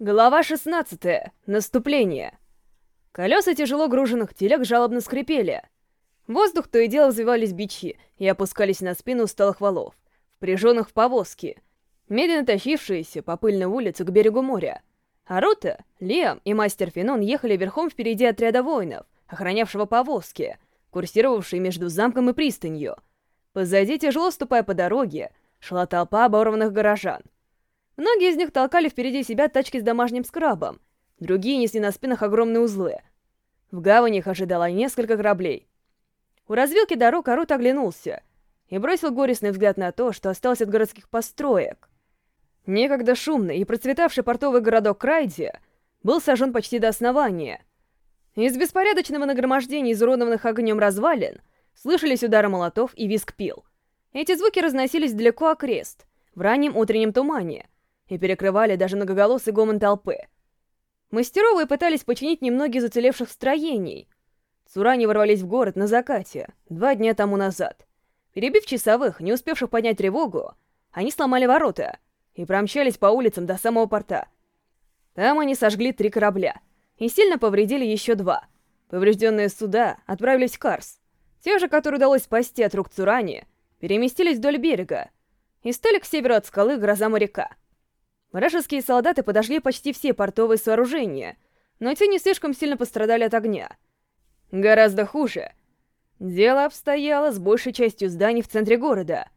Глава 16. Наступление. Колеса тяжело груженных телег жалобно скрипели. воздух то и дело взвивались бичи и опускались на спину усталых валов, впряженных в повозки, медленно тащившиеся по пыльной улице к берегу моря. А Рута, Лиам и мастер Фенон ехали верхом впереди отряда воинов, охранявшего повозки, курсировавшие между замком и пристанью. Позади, тяжело ступая по дороге, шла толпа оборванных горожан — Многие из них толкали впереди себя тачки с домашним скрабом, другие несли на спинах огромные узлы. В гавани их ожидало несколько кораблей. У развилки дорог Арут оглянулся и бросил горестный взгляд на то, что осталось от городских построек. Некогда шумный и процветавший портовый городок Крайди был сожжен почти до основания. Из беспорядочного нагромождения изуродованных огнем развалин слышались удары молотов и визг пил. Эти звуки разносились далеко окрест, в раннем утреннем тумане — и перекрывали даже многоголосый гомон толпы. Мастеровые пытались починить немногие зацелевших строений. Цурани ворвались в город на закате, два дня тому назад. Перебив часовых, не успевших поднять тревогу, они сломали ворота и промчались по улицам до самого порта. Там они сожгли три корабля и сильно повредили еще два. Поврежденные суда отправились в Карс. Те же, которые удалось спасти от рук Цурани, переместились вдоль берега и стали к северу от скалы гроза моряка. Вражеские солдаты подожгли почти все портовые сооружения, но те не слишком сильно пострадали от огня. Гораздо хуже. Дело обстояло с большей частью зданий в центре города.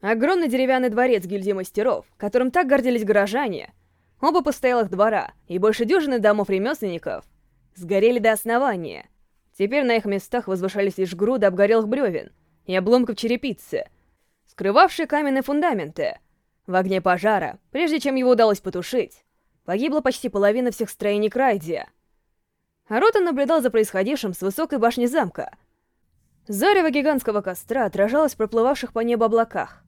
Огромный деревянный дворец гильдии мастеров, которым так гордились горожане, оба постоялых двора и больше дюжины домов-ремесленников сгорели до основания. Теперь на их местах возвышались лишь груды обгорелых бревен и обломков черепицы, скрывавшие каменные фундаменты — в огне пожара, прежде чем его удалось потушить, погибла почти половина всех строений Крайдия. Рота наблюдал за происходившим с высокой башни замка. Зарево гигантского костра отражалось в проплывавших по небу облаках.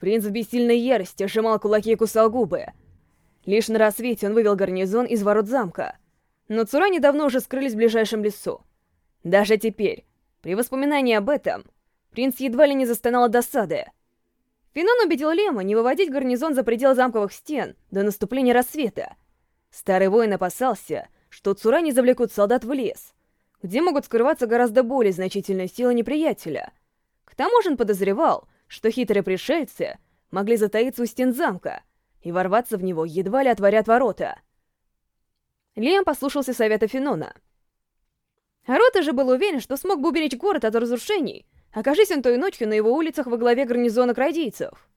Принц в бессильной ярости сжимал кулаки и кусал губы. Лишь на рассвете он вывел гарнизон из ворот замка. Но Цурани давно уже скрылись в ближайшем лесу. Даже теперь, при воспоминании об этом, принц едва ли не застонал от досады. Финон убедил Лема не выводить гарнизон за пределы замковых стен до наступления рассвета. Старый воин опасался, что Цурани завлекут солдат в лес, где могут скрываться гораздо более значительные силы неприятеля. К тому же он подозревал, что хитрые пришельцы могли затаиться у стен замка и ворваться в него едва ли отворят ворота. Лем послушался совета Финона. Рота же был уверен, что смог бы уберечь город от разрушений, Окажись он той ночью на его улицах во главе гарнизона крайдийцев.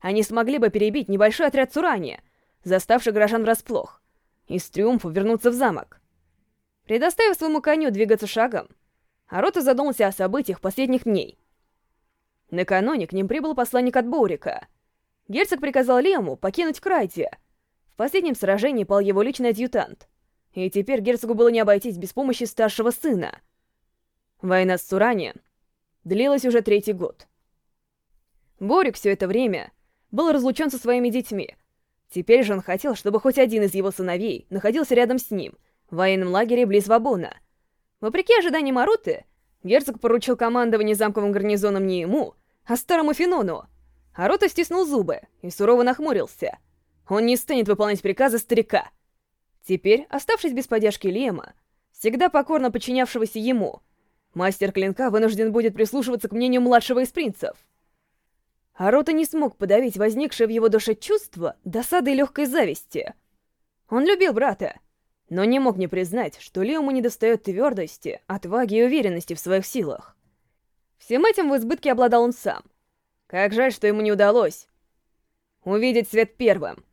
Они смогли бы перебить небольшой отряд Цурани, заставший горожан врасплох, и с триумфом вернуться в замок. Предоставив своему коню двигаться шагом, Арота задумался о событиях последних дней. Накануне к ним прибыл посланник от Боурика. Герцог приказал Лему покинуть Крайдия. В последнем сражении пал его личный адъютант. И теперь герцогу было не обойтись без помощи старшего сына. Война с Цурани длилась уже третий год. Борик все это время был разлучен со своими детьми. Теперь же он хотел, чтобы хоть один из его сыновей находился рядом с ним, в военном лагере близ Вабона. Вопреки ожиданиям Аруты, герцог поручил командование замковым гарнизоном не ему, а старому Фенону. Арута стиснул зубы и сурово нахмурился. Он не станет выполнять приказы старика. Теперь, оставшись без поддержки Лема, всегда покорно подчинявшегося ему, Мастер клинка вынужден будет прислушиваться к мнению младшего из принцев. Арота не смог подавить возникшее в его душе чувство досады и легкой зависти. Он любил брата, но не мог не признать, что Леому недостает твердости, отваги и уверенности в своих силах. Всем этим в избытке обладал он сам. Как жаль, что ему не удалось увидеть свет первым.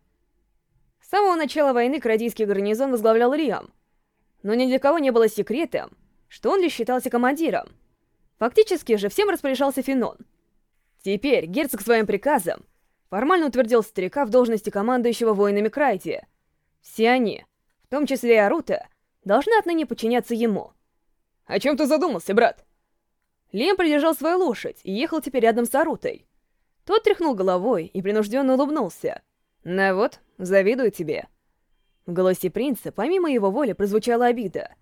С самого начала войны крадийский гарнизон возглавлял Риам, но ни для кого не было секретом, что он лишь считался командиром. Фактически же всем распоряжался Фенон. Теперь герцог своим приказом формально утвердил старика в должности командующего воинами Крайти. Все они, в том числе и Арута, должны отныне подчиняться ему. «О чем ты задумался, брат?» Лем придержал свою лошадь и ехал теперь рядом с Арутой. Тот тряхнул головой и принужденно улыбнулся. «На вот, завидую тебе». В голосе принца, помимо его воли, прозвучала обида —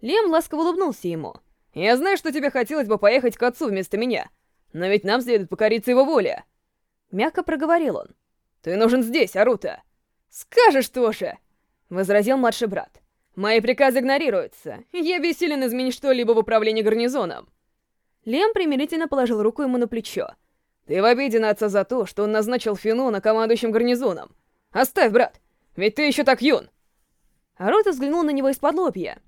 Лем ласково улыбнулся ему. «Я знаю, что тебе хотелось бы поехать к отцу вместо меня, но ведь нам следует покориться его воле!» Мягко проговорил он. «Ты нужен здесь, Арута! «Скажешь тоже!» — возразил младший брат. «Мои приказы игнорируются. Я бессилен изменить что-либо в управлении гарнизоном». Лем примирительно положил руку ему на плечо. «Ты в обиде на отца за то, что он назначил Финона командующим гарнизоном. Оставь, брат, ведь ты еще так юн!» Арота взглянул на него из-под лобья.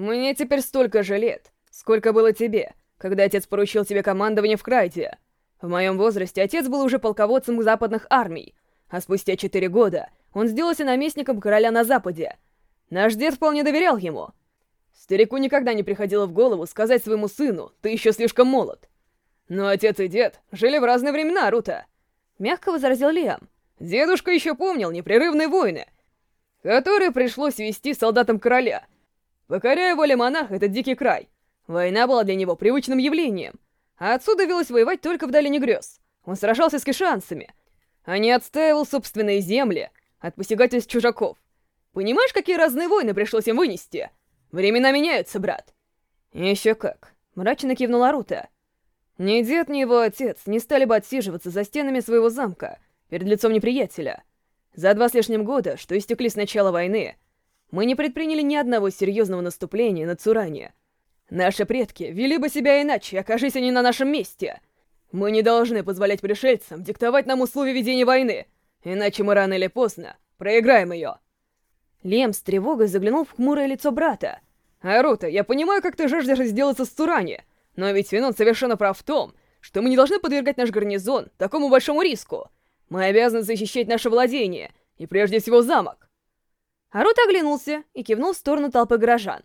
«Мне теперь столько же лет, сколько было тебе, когда отец поручил тебе командование в Крайте. В моем возрасте отец был уже полководцем западных армий, а спустя четыре года он сделался наместником короля на Западе. Наш дед вполне доверял ему. Старику никогда не приходило в голову сказать своему сыну, ты еще слишком молод. Но отец и дед жили в разные времена, Рута. Мягко возразил Лиам. Дедушка еще помнил непрерывные войны, которые пришлось вести солдатам короля. Покоряя воле монарха этот дикий край, война была для него привычным явлением, а отсюда велось воевать только в долине грез. Он сражался с кишанцами, а не отстаивал собственные земли от посягательств чужаков. Понимаешь, какие разные войны пришлось им вынести? Времена меняются, брат. Еще как. Мрачно кивнула Рута. Ни дед, ни его отец не стали бы отсиживаться за стенами своего замка перед лицом неприятеля. За два с лишним года, что истекли с начала войны, мы не предприняли ни одного серьезного наступления на Цуране. Наши предки вели бы себя иначе, окажись они на нашем месте. Мы не должны позволять пришельцам диктовать нам условия ведения войны, иначе мы рано или поздно проиграем ее. Лем с тревогой заглянул в хмурое лицо брата. «Арута, я понимаю, как ты жаждешь сделаться с Цурани, но ведь Фенон совершенно прав в том, что мы не должны подвергать наш гарнизон такому большому риску. Мы обязаны защищать наше владение, и прежде всего замок». Арута оглянулся и кивнул в сторону толпы горожан.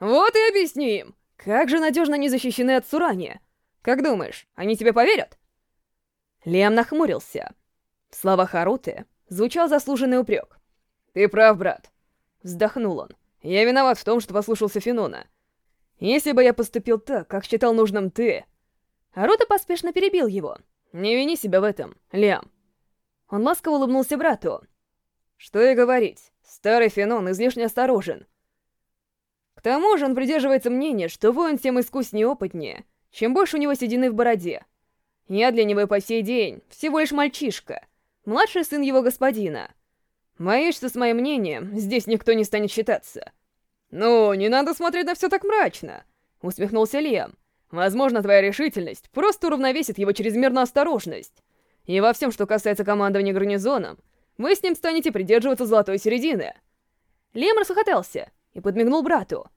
«Вот и объясни им, как же надежно они защищены от Цурани. Как думаешь, они тебе поверят?» Лем нахмурился. В словах Аруты звучал заслуженный упрек. «Ты прав, брат», — вздохнул он. «Я виноват в том, что послушался Фенона. Если бы я поступил так, как считал нужным ты...» Арута поспешно перебил его. «Не вини себя в этом, Лиам». Он ласково улыбнулся брату. «Что и говорить, старый Фенон излишне осторожен. К тому же он придерживается мнения, что воин тем искуснее и опытнее, чем больше у него седины в бороде. Я для него по сей день всего лишь мальчишка, младший сын его господина. Боюсь, что с моим мнением здесь никто не станет считаться. «Ну, не надо смотреть на все так мрачно», — усмехнулся Лиам. «Возможно, твоя решительность просто уравновесит его чрезмерную осторожность. И во всем, что касается командования гарнизоном, вы с ним станете придерживаться золотой середины». Лиам расхохотался и подмигнул брату.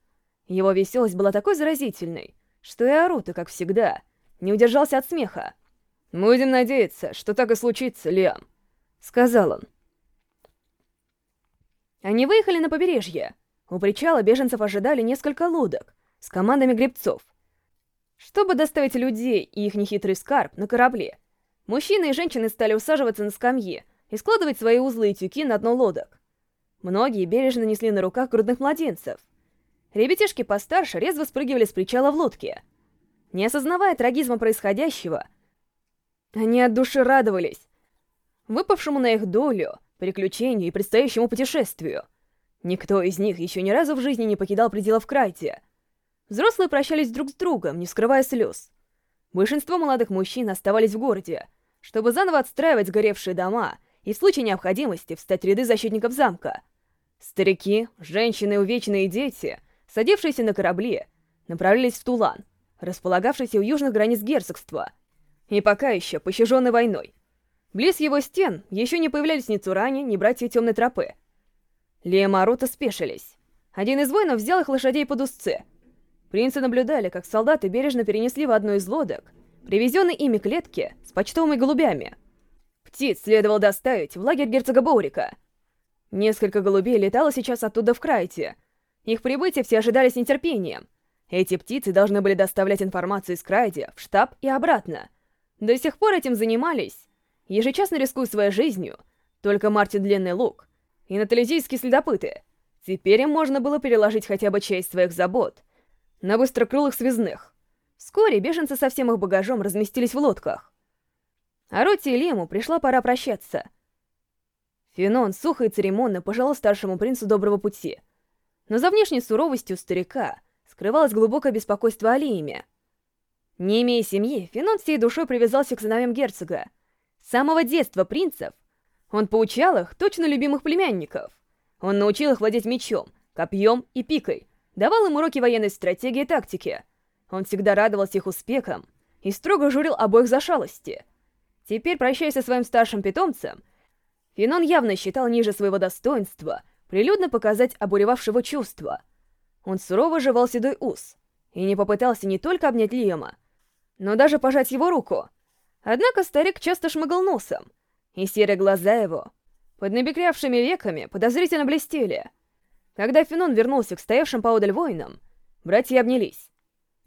Его веселость была такой заразительной, что и Арута, как всегда, не удержался от смеха. «Будем надеяться, что так и случится, Лиам», — сказал он. Они выехали на побережье. У причала беженцев ожидали несколько лодок с командами гребцов. Чтобы доставить людей и их нехитрый скарб на корабле, мужчины и женщины стали усаживаться на скамьи и складывать свои узлы и тюки на дно лодок. Многие бережно несли на руках грудных младенцев. Ребятишки постарше резво спрыгивали с причала в лодке. Не осознавая трагизма происходящего, они от души радовались, выпавшему на их долю — приключению и предстоящему путешествию. Никто из них еще ни разу в жизни не покидал пределов Крайте. Взрослые прощались друг с другом, не скрывая слез. Большинство молодых мужчин оставались в городе, чтобы заново отстраивать сгоревшие дома и в случае необходимости встать в ряды защитников замка. Старики, женщины, увечные дети, садившиеся на корабли, направлялись в Тулан, располагавшийся у южных границ герцогства, и пока еще пощаженный войной. Близ его стен еще не появлялись ни Цурани, ни братья Темной Тропы. Лия и спешились. Один из воинов взял их лошадей под узцы. Принцы наблюдали, как солдаты бережно перенесли в одну из лодок привезенные ими клетки с почтовыми голубями. Птиц следовало доставить в лагерь герцога Боурика. Несколько голубей летало сейчас оттуда в Крайте. Их прибытие все ожидали с нетерпением. Эти птицы должны были доставлять информацию из Крайди в штаб и обратно. До сих пор этим занимались ежечасно рискуя своей жизнью, только Мартин Длинный Лук и натализийские следопыты. Теперь им можно было переложить хотя бы часть своих забот на быстрокрылых связных. Вскоре беженцы со всем их багажом разместились в лодках. А Роте и Лему пришла пора прощаться. Фенон сухо и церемонно пожелал старшему принцу доброго пути. Но за внешней суровостью старика скрывалось глубокое беспокойство о Лиме. Не имея семьи, Фенон всей душой привязался к сыновьям герцога, с самого детства принцев Он поучал их точно любимых племянников. Он научил их владеть мечом, копьем и пикой, давал им уроки военной стратегии и тактики. Он всегда радовался их успехам и строго журил обоих за шалости. Теперь, прощаясь со своим старшим питомцем, Финон явно считал ниже своего достоинства прилюдно показать обуревавшего чувства. Он сурово жевал седой ус и не попытался не только обнять Лиама, но даже пожать его руку. Однако старик часто шмыгал носом, и серые глаза его под набекрявшими веками подозрительно блестели. Когда Финон вернулся к стоявшим поодаль воинам, братья обнялись.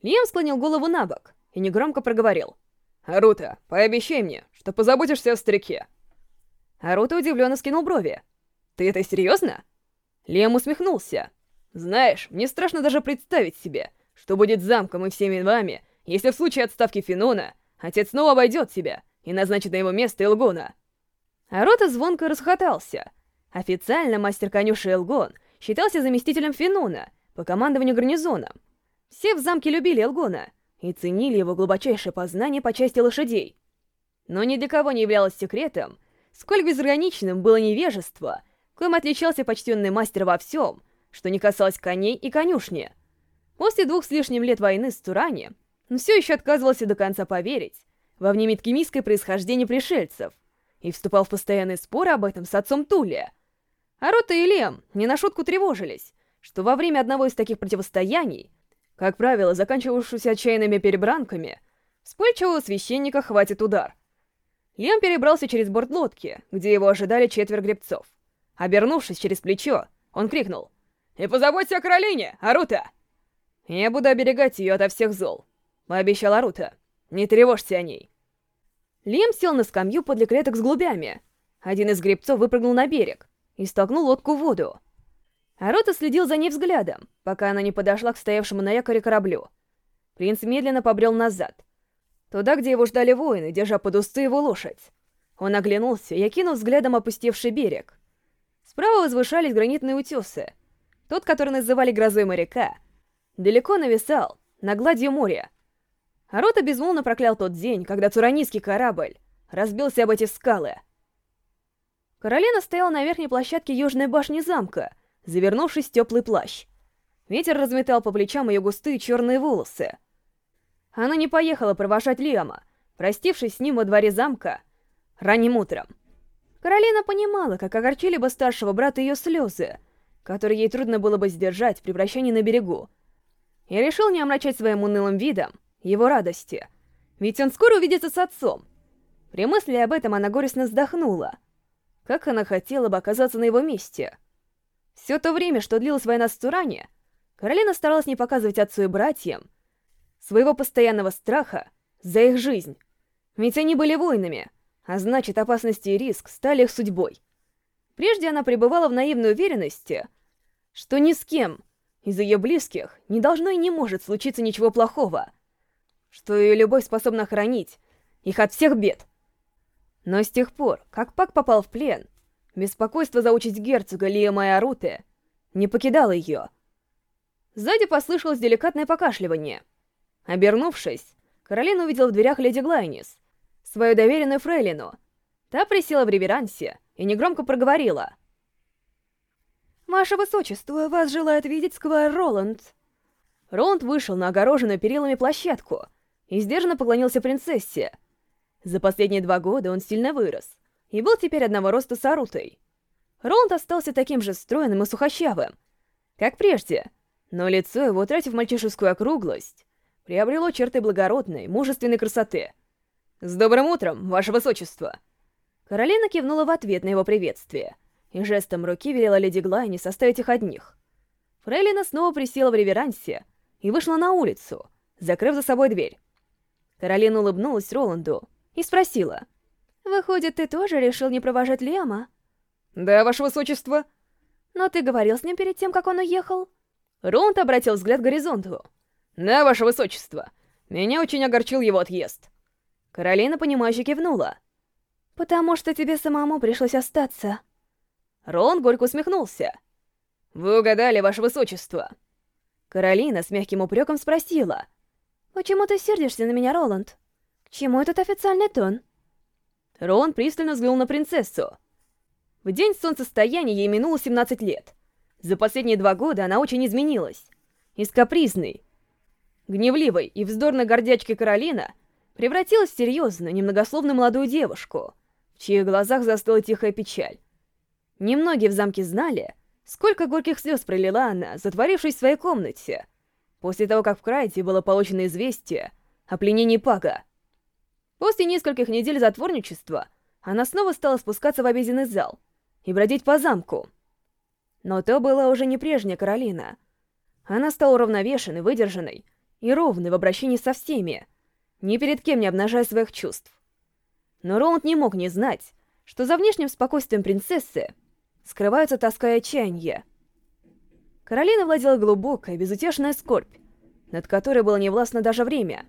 Лиам склонил голову на бок и негромко проговорил. «Арута, пообещай мне, что позаботишься о старике». Арута удивленно скинул брови. «Ты это серьезно?» Лиам усмехнулся. «Знаешь, мне страшно даже представить себе, что будет замком и всеми вами, если в случае отставки Финона отец снова обойдет тебя и назначит на его место Илгона». Арута звонко расхотался. Официально мастер конюши Элгон считался заместителем Финона по командованию гарнизоном. Все в замке любили Элгона и ценили его глубочайшее познание по части лошадей. Но ни для кого не являлось секретом, сколь безграничным было невежество, коим отличался почтенный мастер во всем, что не касалось коней и конюшни. После двух с лишним лет войны с Турани он все еще отказывался до конца поверить во внемиткемийское происхождение пришельцев и вступал в постоянные споры об этом с отцом Тули. А Рота и Лем не на шутку тревожились, что во время одного из таких противостояний, как правило, заканчивавшегося отчаянными перебранками, вспыльчивого священника хватит удар — Лем перебрался через борт лодки, где его ожидали четверо гребцов. Обернувшись через плечо, он крикнул. «И позаботься о Каролине, Арута!» «Я буду оберегать ее ото всех зол», — пообещал Арута. «Не тревожься о ней». Лем сел на скамью подле клеток с голубями. Один из гребцов выпрыгнул на берег и столкнул лодку в воду. Арута следил за ней взглядом, пока она не подошла к стоявшему на якоре кораблю. Принц медленно побрел назад — Туда, где его ждали воины, держа под усты его лошадь. Он оглянулся и окинул взглядом опустевший берег. Справа возвышались гранитные утесы. Тот, который называли грозой моряка, далеко нависал, на гладью моря. Арота безмолвно проклял тот день, когда цуранийский корабль разбился об эти скалы. Каролина стояла на верхней площадке южной башни замка, завернувшись в теплый плащ. Ветер разметал по плечам ее густые черные волосы. Она не поехала провожать Лиама, простившись с ним во дворе замка ранним утром. Каролина понимала, как огорчили бы старшего брата ее слезы, которые ей трудно было бы сдержать при прощании на берегу. И решил не омрачать своим унылым видом его радости, ведь он скоро увидится с отцом. При мысли об этом она горестно вздохнула. Как она хотела бы оказаться на его месте. Все то время, что длилась война с Туране, Каролина старалась не показывать отцу и братьям, своего постоянного страха за их жизнь. Ведь они были воинами, а значит, опасности и риск стали их судьбой. Прежде она пребывала в наивной уверенности, что ни с кем из ее близких не должно и не может случиться ничего плохого, что ее любовь способна хранить их от всех бед. Но с тех пор, как Пак попал в плен, беспокойство за участь герцога Лиама и Аруты не покидало ее. Сзади послышалось деликатное покашливание — Обернувшись, Каролина увидела в дверях леди Глайнис, свою доверенную фрейлину. Та присела в реверансе и негромко проговорила. «Ваше Высочество, вас желает видеть сквайр Роланд». Роланд вышел на огороженную перилами площадку и сдержанно поклонился принцессе. За последние два года он сильно вырос и был теперь одного роста с Арутой. Роланд остался таким же стройным и сухощавым, как прежде, но лицо его, утратив мальчишескую округлость, приобрело черты благородной, мужественной красоты. «С добрым утром, ваше высочество!» Каролина кивнула в ответ на его приветствие и жестом руки велела леди Глайне составить их одних. Фрейлина снова присела в реверансе и вышла на улицу, закрыв за собой дверь. Каролина улыбнулась Роланду и спросила. «Выходит, ты тоже решил не провожать Лема?» «Да, ваше высочество». «Но ты говорил с ним перед тем, как он уехал?» Роланд обратил взгляд к горизонту. «Да, ваше высочество. Меня очень огорчил его отъезд». Каролина, понимающе кивнула. «Потому что тебе самому пришлось остаться». Роланд горько усмехнулся. «Вы угадали, ваше высочество». Каролина с мягким упреком спросила. «Почему ты сердишься на меня, Роланд? К чему этот официальный тон?» Роланд пристально взглянул на принцессу. В день солнцестояния ей минуло 17 лет. За последние два года она очень изменилась. Из капризной, гневливой и вздорной гордячки Каролина превратилась в серьезную, немногословную молодую девушку, в чьих глазах застыла тихая печаль. Немногие в замке знали, сколько горьких слез пролила она, затворившись в своей комнате, после того, как в Крайте было получено известие о пленении Пага. После нескольких недель затворничества она снова стала спускаться в обеденный зал и бродить по замку. Но то была уже не прежняя Каролина. Она стала уравновешенной, выдержанной и ровной в обращении со всеми, ни перед кем не обнажая своих чувств. Но Роланд не мог не знать, что за внешним спокойствием принцессы скрываются тоска и отчаяние. Каролина владела глубокая, безутешная скорбь, над которой было невластно даже время.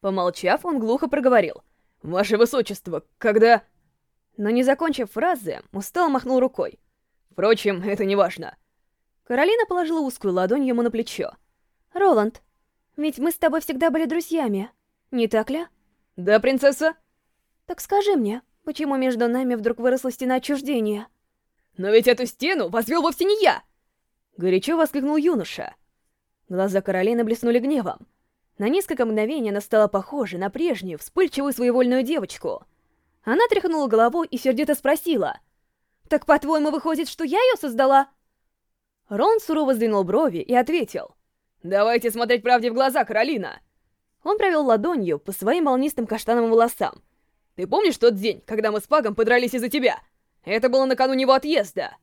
Помолчав, он глухо проговорил. «Ваше Высочество, когда...» Но не закончив фразы, устало махнул рукой. «Впрочем, это не важно». Каролина положила узкую ладонь ему на плечо. «Роланд, ведь мы с тобой всегда были друзьями, не так ли?» «Да, принцесса?» «Так скажи мне, почему между нами вдруг выросла стена отчуждения?» «Но ведь эту стену возвел вовсе не я!» Горячо воскликнул юноша. Глаза Каролины блеснули гневом. На несколько мгновений она стала похожа на прежнюю, вспыльчивую своевольную девочку. Она тряхнула головой и сердито спросила. «Так, по-твоему, выходит, что я ее создала?» Рон сурово сдвинул брови и ответил. «Давайте смотреть правде в глаза, Каролина!» Он провел ладонью по своим волнистым каштановым волосам. «Ты помнишь тот день, когда мы с Пагом подрались из-за тебя? Это было накануне его отъезда!»